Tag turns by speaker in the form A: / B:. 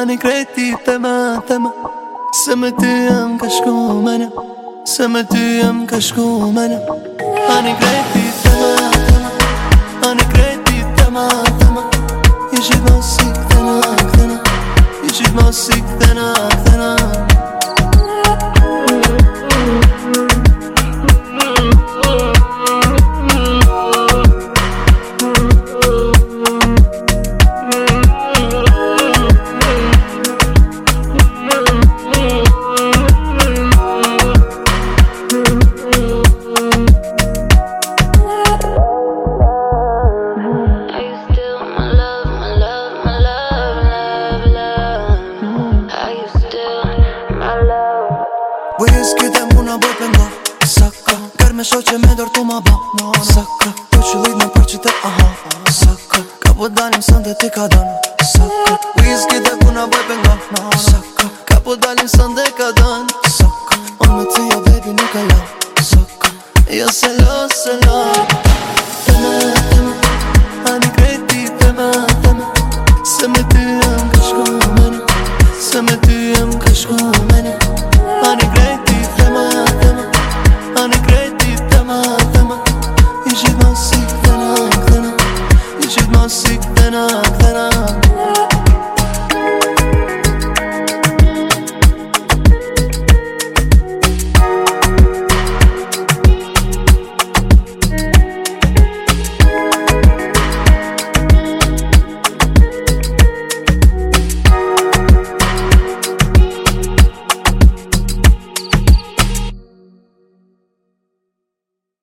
A: Ani kreti të ma të ma Se me ty jam ka shku me në Se me ty jam ka shku me në Ani kreti të ma të ma Ani kreti të ma i këtë na këtë na i këtë na këtë na Ski dhe muna për nga Saka Kër me shoqe me dorë të ma ba Saka Po që lidh në për që të aha Saka Ka po dalim sën dhe ti ka dan Saka Whisky dhe muna bo për nga Saka Ka po dalim sën dhe ka dan Saka On me të jo baby nuk e la Saka Jo se lo se lo Thema, thema Ani kreti thema, thema Se me ti no